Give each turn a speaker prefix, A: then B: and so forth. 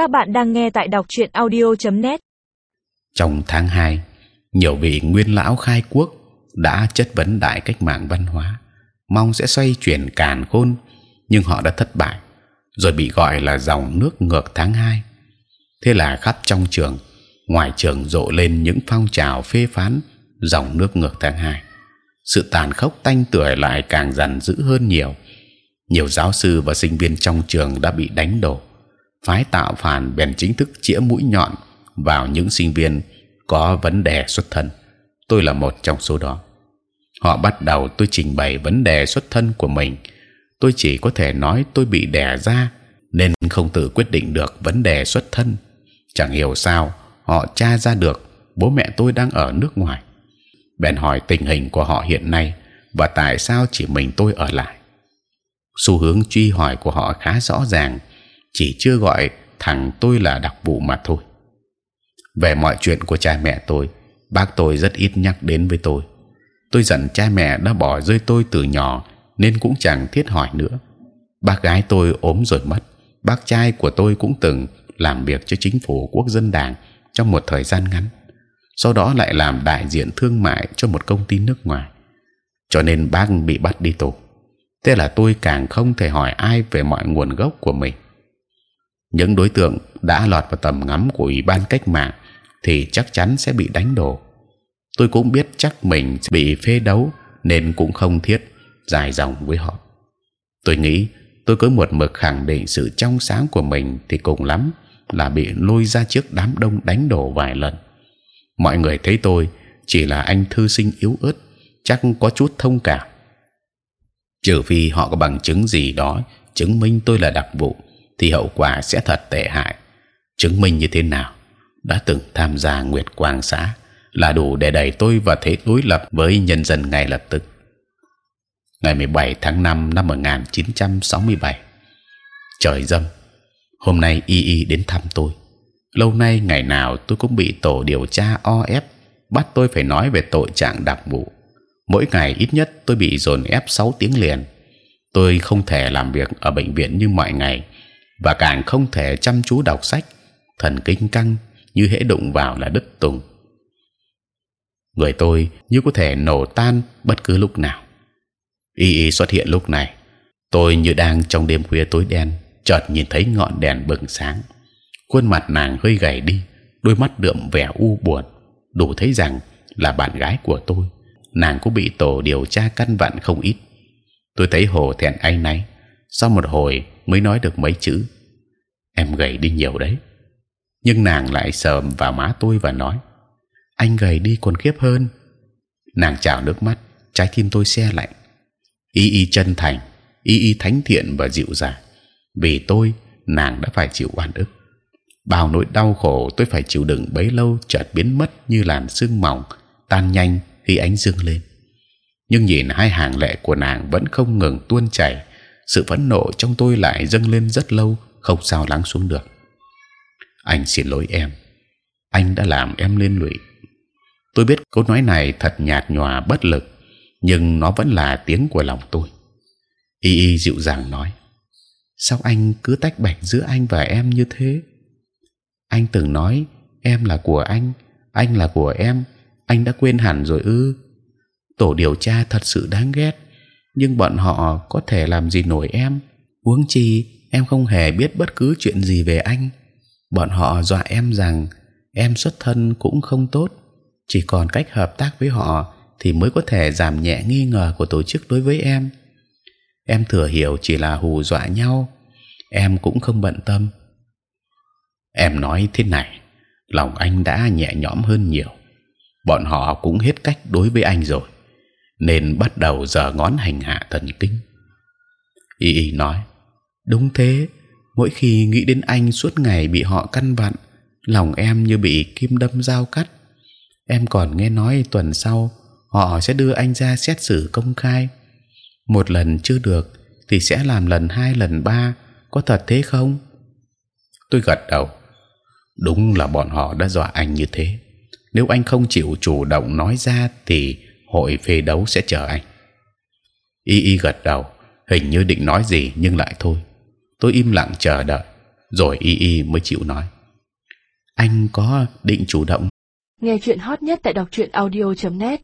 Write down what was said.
A: Các bạn đang nghe tại đọc truyện audio.net.
B: Trong tháng 2, nhiều vị nguyên lão khai quốc đã chất vấn đại cách mạng văn hóa, mong sẽ xoay chuyển càn khôn, nhưng họ đã thất bại, rồi bị gọi là dòng nước ngược tháng 2. Thế là khắp trong trường, ngoài trường rộ lên những phong trào phê phán dòng nước ngược tháng 2. Sự tàn khốc tanh tưởi lại càng dằn dữ hơn nhiều. Nhiều giáo sư và sinh viên trong trường đã bị đánh đổ phái tạo phản bèn chính thức chĩa mũi nhọn vào những sinh viên có vấn đề xuất thân. Tôi là một trong số đó. Họ bắt đầu tôi trình bày vấn đề xuất thân của mình. Tôi chỉ có thể nói tôi bị đẻ ra nên không tự quyết định được vấn đề xuất thân. Chẳng hiểu sao họ tra ra được bố mẹ tôi đang ở nước ngoài. Bèn hỏi tình hình của họ hiện nay và tại sao chỉ mình tôi ở lại. Xu hướng truy hỏi của họ khá rõ ràng chỉ chưa gọi thằng tôi là đặc vụ mà thôi. Về mọi chuyện của cha mẹ tôi, bác tôi rất ít nhắc đến với tôi. Tôi giận cha mẹ đã bỏ rơi tôi từ nhỏ nên cũng chẳng thiết hỏi nữa. Bác gái tôi ốm rồi mất. Bác trai của tôi cũng từng làm việc cho chính phủ quốc dân đảng trong một thời gian ngắn. Sau đó lại làm đại diện thương mại cho một công ty nước ngoài. Cho nên bác bị bắt đi tù. Thế là tôi càng không thể hỏi ai về mọi nguồn gốc của mình những đối tượng đã lọt vào tầm ngắm của ủy ban cách mạng thì chắc chắn sẽ bị đánh đổ. Tôi cũng biết chắc mình bị phê đấu nên cũng không thiết dài dòng với họ. Tôi nghĩ tôi cứ một mực khẳng định sự trong sáng của mình thì cùng lắm là bị lôi ra trước đám đông đánh đổ vài lần. Mọi người thấy tôi chỉ là anh thư sinh yếu ớt, chắc có chút thông cảm. Trừ phi họ có bằng chứng gì đó chứng minh tôi là đặc vụ thì hậu quả sẽ thật tệ hại. Chứng minh như thế nào? đã từng tham gia Nguyệt Quang xã là đủ để đẩy tôi vào thế đối lập với nhân dân ngay lập tức. Ngày 17 tháng 5 năm 1967 trời dâm. Hôm nay Y Y đến thăm tôi. Lâu nay ngày nào tôi cũng bị tổ điều tra o ép, bắt tôi phải nói về tội trạng đặc vụ. Mỗi ngày ít nhất tôi bị dồn ép 6 tiếng liền. Tôi không thể làm việc ở bệnh viện như mọi ngày và càng không thể chăm chú đọc sách, thần kinh căng như hễ đụng vào là đứt tùng. Người tôi như có thể nổ tan bất cứ lúc nào. Y y xuất hiện lúc này. Tôi như đang trong đêm khuya tối đen, chợt nhìn thấy ngọn đèn bừng sáng. Khuôn mặt nàng hơi gầy đi, đôi mắt đượm vẻ u buồn. Đủ thấy rằng là bạn gái của tôi. Nàng cũng bị tổ điều tra căn vặn không ít. Tôi thấy hồ thẹn anh náy sau một hồi mới nói được mấy chữ. Em gầy đi nhiều đấy. Nhưng nàng lại sờm vào má tôi và nói, anh gầy đi còn khiếp hơn. Nàng chào nước mắt, trái tim tôi xe lạnh. Y y chân thành, y y thánh thiện và dịu dàng. Vì tôi, nàng đã phải chịu oan ức. Bao nỗi đau khổ tôi phải chịu đựng bấy lâu chợt biến mất như làn sương mỏng, tan nhanh khi ánh dương lên. Nhưng nhìn hai hàng lệ của nàng vẫn không ngừng tuôn chảy sự phẫn nộ trong tôi lại dâng lên rất lâu, không sao lắng xuống được. Anh xin lỗi em. Anh đã làm em liên lụy. Tôi biết câu nói này thật nhạt nhòa, bất lực, nhưng nó vẫn là tiếng của lòng tôi. Y y dịu dàng nói, sao anh cứ tách bạch giữa anh và em như thế? Anh từng nói, em là của anh anh là của em, anh đã quên hẳn rồi ư. Tổ điều tra thật sự đáng ghét nhưng bọn họ có thể làm gì nổi em? Uống chi, em không hề biết bất cứ chuyện gì về anh. Bọn họ dọa em rằng em xuất thân cũng không tốt. Chỉ còn cách hợp tác với họ thì mới có thể giảm nhẹ nghi ngờ của tổ chức đối với em. Em thừa hiểu chỉ là hù dọa nhau. Em cũng không bận tâm. Em nói thế này, lòng anh đã nhẹ nhõm hơn nhiều. Bọn họ cũng hết cách đối với anh rồi nên bắt đầu giờ ngón hành hạ thần kinh. Y Y nói đúng thế. Mỗi khi nghĩ đến anh suốt ngày bị họ căn vặn, lòng em như bị kim đâm dao cắt. Em còn nghe nói tuần sau họ sẽ đưa anh ra xét xử công khai. Một lần chưa được thì sẽ làm lần hai lần ba. Có thật thế không? Tôi gật đầu. Đúng là bọn họ đã dọa anh như thế. Nếu anh không chịu chủ động nói ra thì hội phê đấu sẽ chờ anh. Y Y gật đầu, hình như định nói gì nhưng lại thôi. Tôi im lặng chờ đợi. rồi y y mới chịu nói anh có định chủ động
A: nghe chuyện hot nhất tại đọc truyện audio .net